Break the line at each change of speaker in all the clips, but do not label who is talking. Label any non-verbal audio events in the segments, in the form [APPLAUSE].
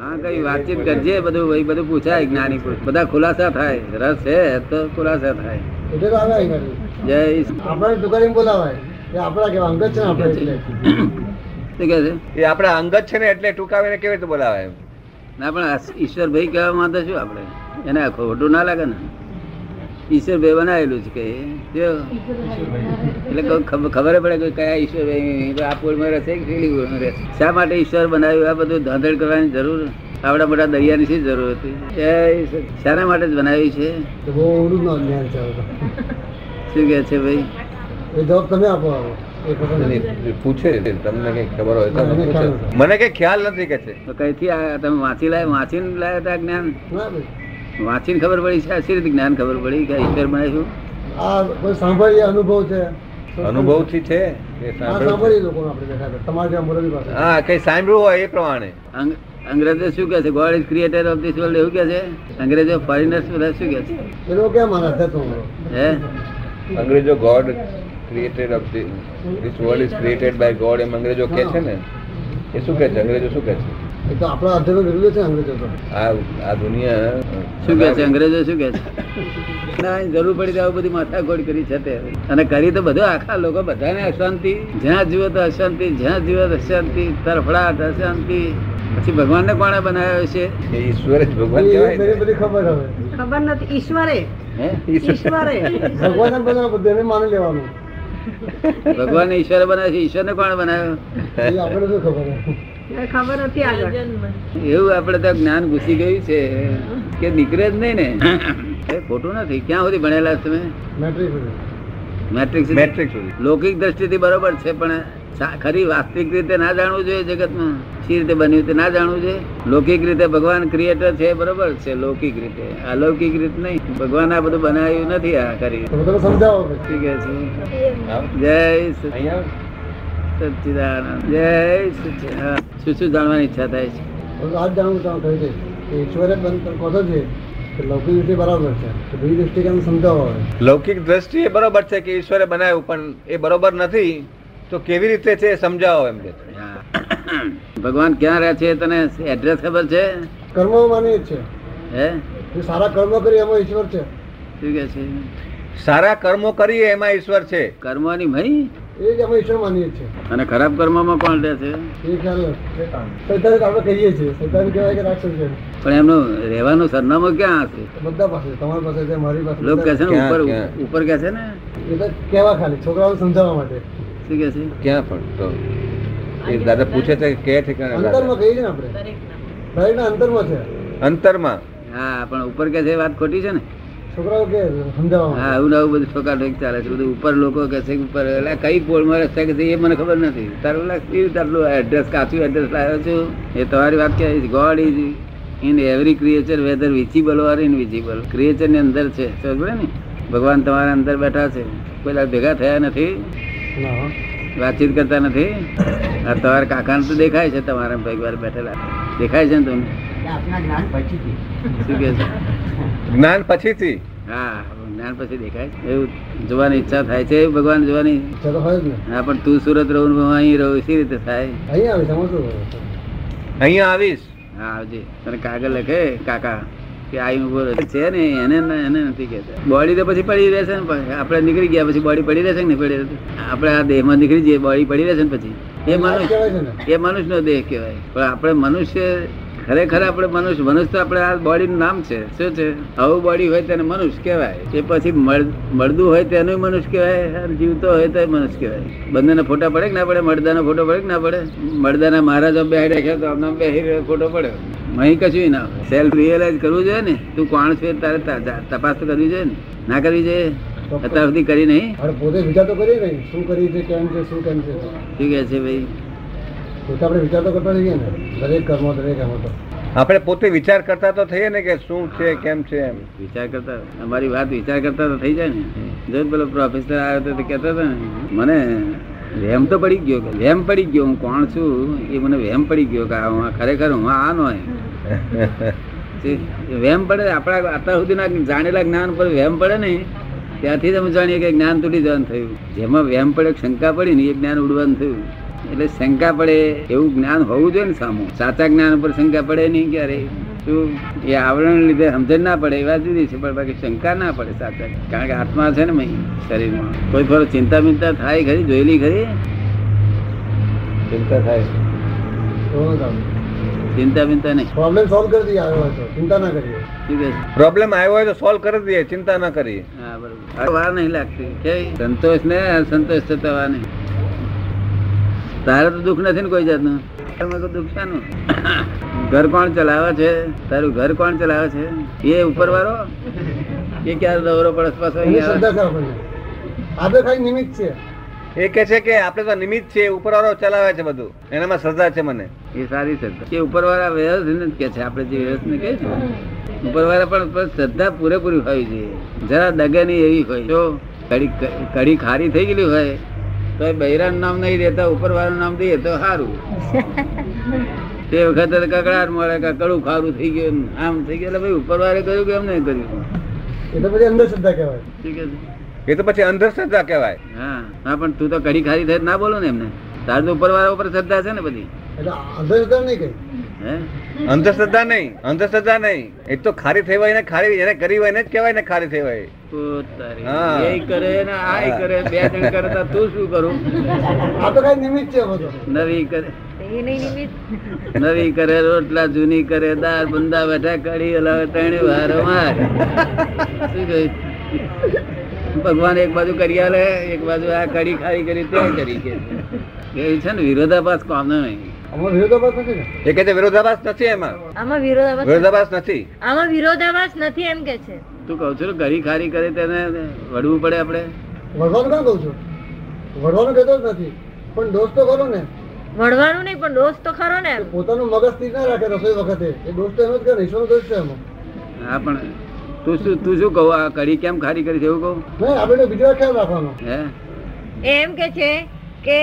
હા કઈ વાતચીત કરજે બધું ભાઈ બધું પૂછાય જ્ઞાની પુરુષ. બધા ખુલાસા થાય. રસ છે તો ખુલાસા થાય.
એટલે તો આવે
જય
આપણે દુકાન બોલાવાય. એ આપણા કેવા અંગત છે ને આપણે એટલે.
શું કે છે?
એ આપણા અંગત છે ને એટલે ટૂંકાવીને કેવી રીતે બોલાવે
ના પણ ઈશ્વર ભાઈ કહેવા માંગે શું આપણે? એને ખોટું ના લાગે ને? ઈશ્વર ભાઈ બનાવેલું છે કે એટલે ખબર ખબર પડે કે કયા ઈશ્વર ભાઈ આ પોળમાં રહેશે કે પેલી પોળમાં રહેશે? શા માટે ઈશ્વર બનાવ્યું? આ બધું ધાંધળ કરવાની જરૂર આવડા મોટા દરિયાની શી જરૂર હતી? એ શાના માટે જ બનાવી છે. શું કે છે ભાઈ?
એ જવાબ તમે આપો
પૂછે તમને કઈ ખબર હોય તો
મને
કઈ ખ્યાલ નથી કે છે.
તો કઈથી આ તમે વાંચી લાય વાંચીને લાયા હતા જ્ઞાન. વાંચીને ખબર પડી છે આ શી રીતે જ્ઞાન ખબર પડી કે ઈશ્વર બનાવ્યું
આ કોઈ સાંભળીએ અનુભવ છે?
અનુભવથી છે. હા કઈ સાંભળ્યું હોય એ પ્રમાણે.
અંગ્રેજો શું કે છે? God is creator of this world એવું કે છે? અંગ્રેજો ફોરેનર્સ બધા શું કે છે?
એ લોકો કેમ માને
હે?
અંગ્રેજો God created of this world is created by God એમ અંગ્રેજો કે છે ને? એ શું કે છે? અંગ્રેજો શું કે છે?
એ તો આપણા અધ્યાત્મ વિરુદ્ધ છે અંગ્રેજો તો.
આ આ દુનિયા
શું કે છે? અંગ્રેજો શું કે છે? ના જરૂર પડી તો આવું બધી માથાકોડ કરી છે તે. અને કરી તો બધું આખા લોકો બધાને અશાંતિ. જ્યાં જુઓ તો અશાંતિ જ્યાં જુઓ તો અશાંતિ તરફડાટ અશાંતિ. પછી ભગવાનને કોણે બનાવ્યો છે?
ઈશ્વરે ઈશ્વર જ ભગવાન કહેવાય
બધી
ને.
ખબર હવે.
ખબર નથી. ઈશ્વરે. ઈશ્વરે.
ભગવાન એમ બધા બધું માની લેવાનું.
ભગવાનને ઈશ્વરે બનાવ્યો છે? ઈશ્વરને કોણે બનાવ્યો?
આપણે શું ખબર
ખબર નથી આગળ.
એવું આપડે તો જ્ઞાન ઘૂસી ગયું છે કે નીકળે જ નહીં ને. એ ખોટું નથી. ક્યાં સુધી ભણેલા તમે?
મેટ્રિક
મેટ્રિક લૌકિક દ્રષ્ટિથી બરોબર છે પણ ખરી વાસ્તવિક રીતે ના જાણવું જોઈએ જગતમાં? શી રીતે બન્યું તે ના જાણવું જોઈએ? લૌકિક રીતે ભગવાન ક્રિએટર છે બરોબર છે લૌકિક રીતે. અલૌકિક રીત નહીં. ભગવાન આ બધું બનાવ્યું નથી આ કરી.
સમજાવો
જય સચ- જય હા. શું શું જાણવાની ઈચ્છા થાય છે
આજ જાણવું ચાલુ થઈ જાય કે ઈશ્વરે કહો છો છે કે લૌકિક રીતે બરાબર છે. તો બીજી દ્રષ્ટિ કેમ સમજાવો
લૌકિક દ્રષ્ટિએ બરોબર છે કે ઈશ્વરે બનાવ્યું પણ એ બરોબર નથી. તો કેવી રીતે છે એ સમજાવો એમ કે.
હા. ભગવાન ક્યાં રહે છે તને એડ્રેસ ખબર છે?
કર્મો માની છે.
હે?
સારા કર્મો કરી એમાં ઈશ્વર છે.
શું કે છે?
સારા કર્મો કરીએ એમાં ઈશ્વર છે.
કર્મોની ભાઈ
એ જ અમે ઈશ્વર માનીએ
અને ખરાબ કર્મમાં કોણ રહે છે?
એ ખ્યાલ સૈતાન આપણે કહીએ છીએ. સૈતાન કહેવાય કે રાક્ષસ છે.
પણ એમનું રહેવાનું સરનામું ક્યાં હશે?
બધા પાસે તમારી પાસે છે મારી પાસે
લોક કહે છે ને ઉપર? ઉપર કહે છે ને?
એ તો કહેવા ખાલી છોકરાઓ સમજાવવા માટે.
શું કે છે?
ક્યાં પણ તો એ દાદા પૂછે છે કે કે ઠેકાણે
અંતરમાં? કહીએ છીએ ને આપણે. દરેકના. અંતરમાં છે.
અંતરમાં?
હા પણ ઉપર કે છે વાત ખોટી છે ને?
છોકરાઓ કે
હા બધું ઠોકાઠોક ચાલે છે. બધું ઉપર લોકો કે છે કે ઉપર એટલે કઈ પોળમાં રસ્તા કે છે એ મને ખબર નથી. તારું લા તારું એડ્રેસ કાચું એડ્રેસ લાવ્યો છું? એ તમારી વાત કે God is in every creature whether visible or invisible ક્રિએચરની અંદર છે. સમજ ને? ભગવાન તમારા અંદર બેઠા છે. કોઈ ભેગા થયા નથી. વાતચીત કરતા નથી. આ તમારા કાકાને તો દેખાય છે તમારા ભાઈ બેઠેલા. દેખાય છે ને તમને? શું કે છે?
જ્ઞાન પછીથી?
હા જ્ઞાન પછી દેખાય. એવું જોવાની ઈચ્છા થાય છે ભગવાન જોવાની. હા પણ તું સુરત રહું હું અહીં રહું સી રીતે થાય.
અહીંયા આવી સમજ શું હોય?
અહીંયા આવીશ?
હા આવજે. તને કાગળ લખે કાકા કે આઈ ઊભો છે ને એને એને નથી કહેતા. બોડી તો પછી પડી રહેશે ને આપણે નીકળી ગયા પછી બોડી પડી રહેશે ને પડી રહેશે આપણે આ દેહમાં નીકળી જઈએ બોડી પડી રહેશે ને પછી. એ મનુષ્ય એ મનુષ્યનો દેહ કહેવાય. પણ આપણે મનુષ્ય ખરેખર આપણે મનુષ્ય મનુષ્ય તો આપણે આ બોડીનું નામ છે. શું છે? આવું બોડી હોય તેને મનુષ્ય કહેવાય. એ પછી મળ- મળદું હોય તેનું મનુષ્ય કહેવાય. અને જીવતો હોય તો મનુષ્ય કહેવાય. બંનેના ફોટા પડે કે ના પડે? મળદાનો ફોટો પડે કે ના પડે? મળદાના મહારાજ બેહી રાખ્યા તો આમને બેહી ફોટો પડે અહીં કશું ના સેલ્ફ રિયલાઇઝ કરવું જોઈએ ને. તું કોણ છે તારે તપાસ તો કરવી જોઈએ ને. ના કરવી જોઈએ? અત્યાર સુધી કરી નહીં?
પોતે વિચાર તો કરી શું કરી છે કેમ છે શું કેમ છે?
શું કે છે ભાઈ?
પોતે આપણે વિચાર તો કરતા રહીએ ને. દરેક કર્મો દરેક એમ તો.
આપણે પોતે વિચાર કરતા તો થઈએ ને કે શું છે કેમ છે એમ.
વિચાર કરતા અમારી વાત વિચાર કરતા તો થઈ જાય ને. જો પેલો પ્રોફેસર આવ્યો તો તે કહેતો હતો ને મને વહેમ તો પડી ગયો કે વહેમ પડી ગયો હું કોણ છું? એ મને વહેમ પડી ગયો કે ખરેખર હું આ નો એમ. [LAUGHS] વહેમ પડે આપણા અત્યાર સુધીના જાણેલા જ્ઞાન પર વહેમ પડે ને ત્યાંથી જ અમે જાણીએ કે જ્ઞાન તૂટી જવાનું થયું. જેમાં વહેમ પડે શંકા પડી ને એ જ્ઞાન ઉડવાનું થયું. એટલે શંકા પડે એવું જ્ઞાન હોવું જોઈએ ને સામું? સાચા જ્ઞાન ઉપર શંકા પડે નહીં ક્યારે? શું એ આવરણ લીધે સમજણ ના પડે એ વાત જુદી છે પણ બાકી શંકા ના પડે સાચા. કારણ કે આત્મા છે ને મહી શરીરમાં. કોઈ ફરો ચિંતા બિંતા થાય ખરી? જોયેલી ખરી?
ચિંતા થાય.
ચિંતા બિંતા નહીં.
પ્રોબ્લેમ સોલ્વ કરી દઈએ આવ્યો હોય તો. ચિંતા ના કરીએ?
પ્રોબ્લેમ આવ્યો હોય તો સોલ્વ કરી દઈએ ચિંતા ના કરીએ.
હા બરોબર. વાર નહીં લાગતી. કે સંતોષ ને સંતોષ થતા વાર નહીં. તારે તો દુઃખ નથી ને કોઈ જાતનું? છે દુઃખ શાનું ઘર કોણ ચલાવે છે? તારું ઘર કોણ ચલાવે છે? એ ઉપર વાળો એ ક્યારે દોરો પડે?
છે નિમિત્ત છે.
એ કે છે કે આપણે તો નિમિત્ત છે ઉપરવાળો ચલાવે છે બધું. એનામાં શ્રદ્ધા છે મને.
એ સારી શ્રદ્ધા. કે ઉપરવાળા વ્યવસ્થિત જ કે છે આપણે જે વ્યવસ્થિત કહે છે. ઉપરવાળા પણ પણ શ્રદ્ધા પૂરેપૂરી હોય છે. જરા દગે એવી હોય. જો કડી કડી ખારી થઈ ગયેલી હોય તો બૈરા બૈરાનું નામ નહીં દેતા ઉપર વાળાનું નામ દઈએ તો સારું. [LAUGHS] તે વખતે કકડાટ મળે કકડું કડું ખારું થઈ ગયું આમ થઈ ગયું. એટલે ભાઈ ઉપર વાળે કર્યું કે એમ નહીં કર્યું.
એ તો પછી અંદર કહેવાય.
ઠીક છે?
એ તો પછી અંધશ્રદ્ધા કહેવાય.
હા હા પણ તું તો કડી ખારી થાય ના બોલો ને એમને. તાર તો ઉપર વાળા ઉપર શ્રદ્ધા છે ને બધી.
એટલે અંધશ્રદ્ધા નહીં કઈ.
હે?
અંધશ્રદ્ધા નહીં અંધશ્રદ્ધા નહીં. એ તો ખારી થઈ હોય ને ખારી એને કરી હોય ને જ કહેવાય ને ખારી થઈ હોય.
કરે ને આય કરે બે જણ કરતા તું શું કરું?
આ તો ખાલી નિમિત્ત છે
નવી કરે.
એ નહીં નિમિત્ત.
નવી કરે રોટલા જૂની કરે દાળ બંદા બેઠા કડી હલાવે ત્રણે વાર માર શું કહ્યું ભગવાન એક બાજુ કરી આલે એક બાજુ આ કડી ખારી કરી તે કરી કે. એ છે ને વિરોધાભાસ કોમ નહીં.
આમાં વિરોધાભાસ નથી ને?
એ કે છે વિરોધાભાસ નથી એમાં.
આમાં વિરોધાભાસ
વિરોધાભાસ નથી.
આમાં વિરોધાભાસ નથી એમ કે છે.
તું કહું છું ગરી ખારી કરે તેને વળવું પડે આપણે?
વળવાનું ના કહું છું? વળવાનું કહેતો જ નથી. પણ દોસ્ત તો ખરો ને.
વળવાનું નહીં પણ દોસ્ત તો ખરો ને.
પોતાનું મગજ સ્થિર ના રાખે રસોઈ વખતે. એ દોસ્ત તો એમ જ કરે ઈશ્વરનો દોષ છે એમાં.
હા પણ તું શું તું શું કહું આ કડી કેમ ખારી કરી છે એવું કહું?
નહીં આપણે બીજો ખ્યાલ રાખવાનો.
હે?
એ એમ કે છે કે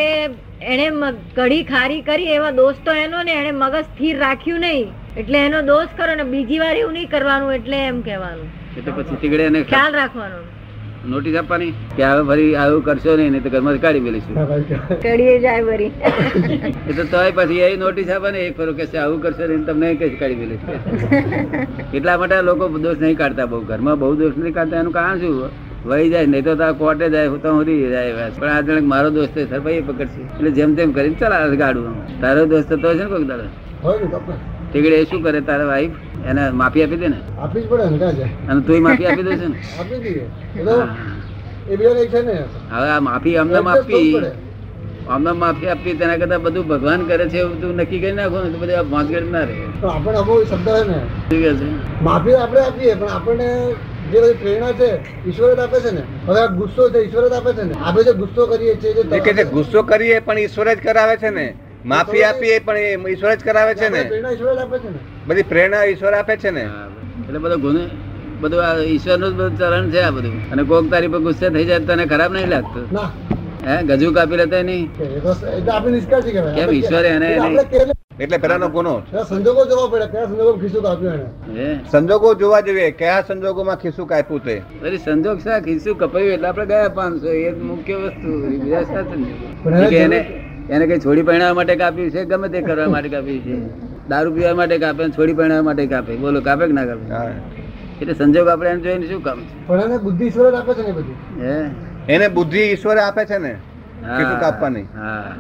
એને કઢી ખારી કરી એવા દોસ્તો તો એનો ને એને મગજ સ્થિર રાખ્યું નહીં. એટલે એનો દોષ કરો ને બીજી વાર એવું નહીં કરવાનું એટલે એમ કહેવાનું.
એટલે પછી તીગડે એને
ખ્યાલ રાખવાનો.
નોટિસ આપવાની કે હવે ફરી આવું કરશો નહીં નહીં તો ઘરમાં કાઢી મેલીશું.
કઢીએ જાય ફરી
એ તો તોય પછી એ નોટિસ આપવાની એક ફરો કે છે આવું કરશો નહીં તમને કઈ કાઢી મેલીશું? એટલા માટે લોકો દોષ નહીં કાઢતા બહુ ઘરમાં બહુ દોષ નહીં કાઢતા એનું કારણ શું? વહી જાય નહીં તો તાર કોર્ટે જાય તો સુધી જાય. પણ આ જણ મારો દોસ્ત છે સર ભાઈ પકડશે. એટલે જેમ તેમ કરીને ચલા ગાડું તારો દોસ્ત તો છે ને કોઈક દાડો?
હોય ને ચોક્કસ.
તીગડે શું કરે તારા વાઈફ એને માફી આપી દે ને?
આપી જ પડે ક્યાં જાય
અને તું માફી આપી દે છે ને? [LAUGHS]
આપી દઈએ. એ. છે ને.
હવે આ માફી અમને
પડે.
અમને માફી આપી તેના કરતા બધું ભગવાન કરે છે એવું તું નક્કી કરી નાખો ને તો બધું આ ના રહે.
તો આપણે અમુક શબ્દ છે ને.
ઠીક છે?
માફી આપણે આપીએ પણ આપણને જે બધી પ્રેરણા છે ઈશ્વર જ આપે છે ને. હવે આ ગુસ્સો છે ઈશ્વર જ આપે છે ને. આપણે જે ગુસ્સો કરીએ છીએ જે
કે છે ગુસ્સો કરીએ પણ ઈશ્વર જ કરાવે છે ને. માફી આપીએ પણ એ ઈશ્વર જ કરાવે છે ને? બધી પ્રેરણા ઈશ્વર આપે છે ને?
એટલે બધો ગુનો બધું આ ઈશ્વરનું જ બધું ચરણ છે આ બધું. અને કોક તારી પર ગુસ્સે થઈ જાય તને ખરાબ નહીં લાગતું. હે ગજુ કાપી લેતા નહીં કેમ ઈશ્વરે એને-
એટલે
પેલાનો ગુનો.
સંજોગો જોવા પડે કયા સંજોગો ખીસું કાપ્યું એને.
સંજોગો જોવા જોઈએ કયા સંજોગોમાં ખિસ્સું કાપ્યું તે?
અરે સંજોગ સા ખીસું કપાયું એટલે આપણે ગયા પાંચસો એ મુખ્ય વસ્તુ બીજા
સાથે? એને
એને કઈ છોડી પરણાવવા માટે કાપ્યું છે? ગમે તે કરવા માટે કાપ્યું છે. દારૂ પીવા માટે કાપે છોડી પરણાવવા માટે કાપે. બોલો કાપે કે ના કાપે? એટલે સંજોગ આપણે એને જોઈને શું કામ
પણ એને બુદ્ધિ ઈશ્વર આપે છે ને બધી.
હે?
એને બુદ્ધિ ઈશ્વરે આપે છે ને. ખિસ્સું કાપવાની?
હા.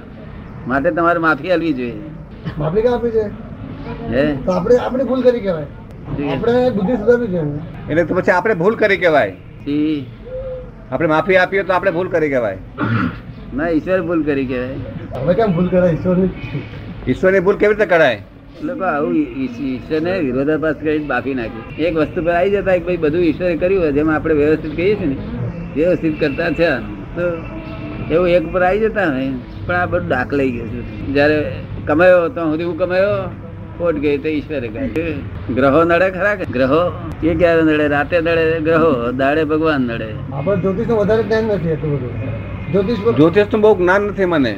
માટે તમારે માફી આપવી જોઈએ.
માફી કે આપી છે?
હે?
તો આપણે આપણે ભૂલ કરી કહેવાય. આપણે બુદ્ધિ સુધારવી જોઈએ.
એટલે તો પછી આપણે ભૂલ કરી કહેવાય. આપણે માફી આપીએ તો આપણે ભૂલ કરી કહેવાય.
ના ઈશ્વર ભૂલ કરી કહેવાય.
હવે કેમ ભૂલ કરાય? ઈશ્વરની
ઈશ્વરની ભૂલ કેવી રીતે કરાય?
લોકો આવું ઈ- ઈશ્વરને વિરોધાભાસ કરી બાફી નાખી. એક વસ્તુ પર આવી જતા ભાઈ બધું ઈશ્વરે કર્યું હોય જેમ આપણે વ્યવસ્થિત કહીએ છીએ ને વ્યવસ્થિત કરતા છે. તો એવું એક પર આવી જતા ને પણ આ બધું ડાક લઈ ગયું છે. જ્યારે કમાયો તો સુધી હું કમાયો ખોટ ગઈ તો ઈશ્વરે ગાય ગ્રહો નડે ખરા કે? ગ્રહો એ ક્યારે નડે? રાતે નડે ગ્રહો દાડે ભગવાન નડે.
આપણે જ્યોતિષ વધારે ધ્યાન નથી એટલું બધું. જ્યોતિષ
પરનું બહુ જ્ઞાન નથી મને.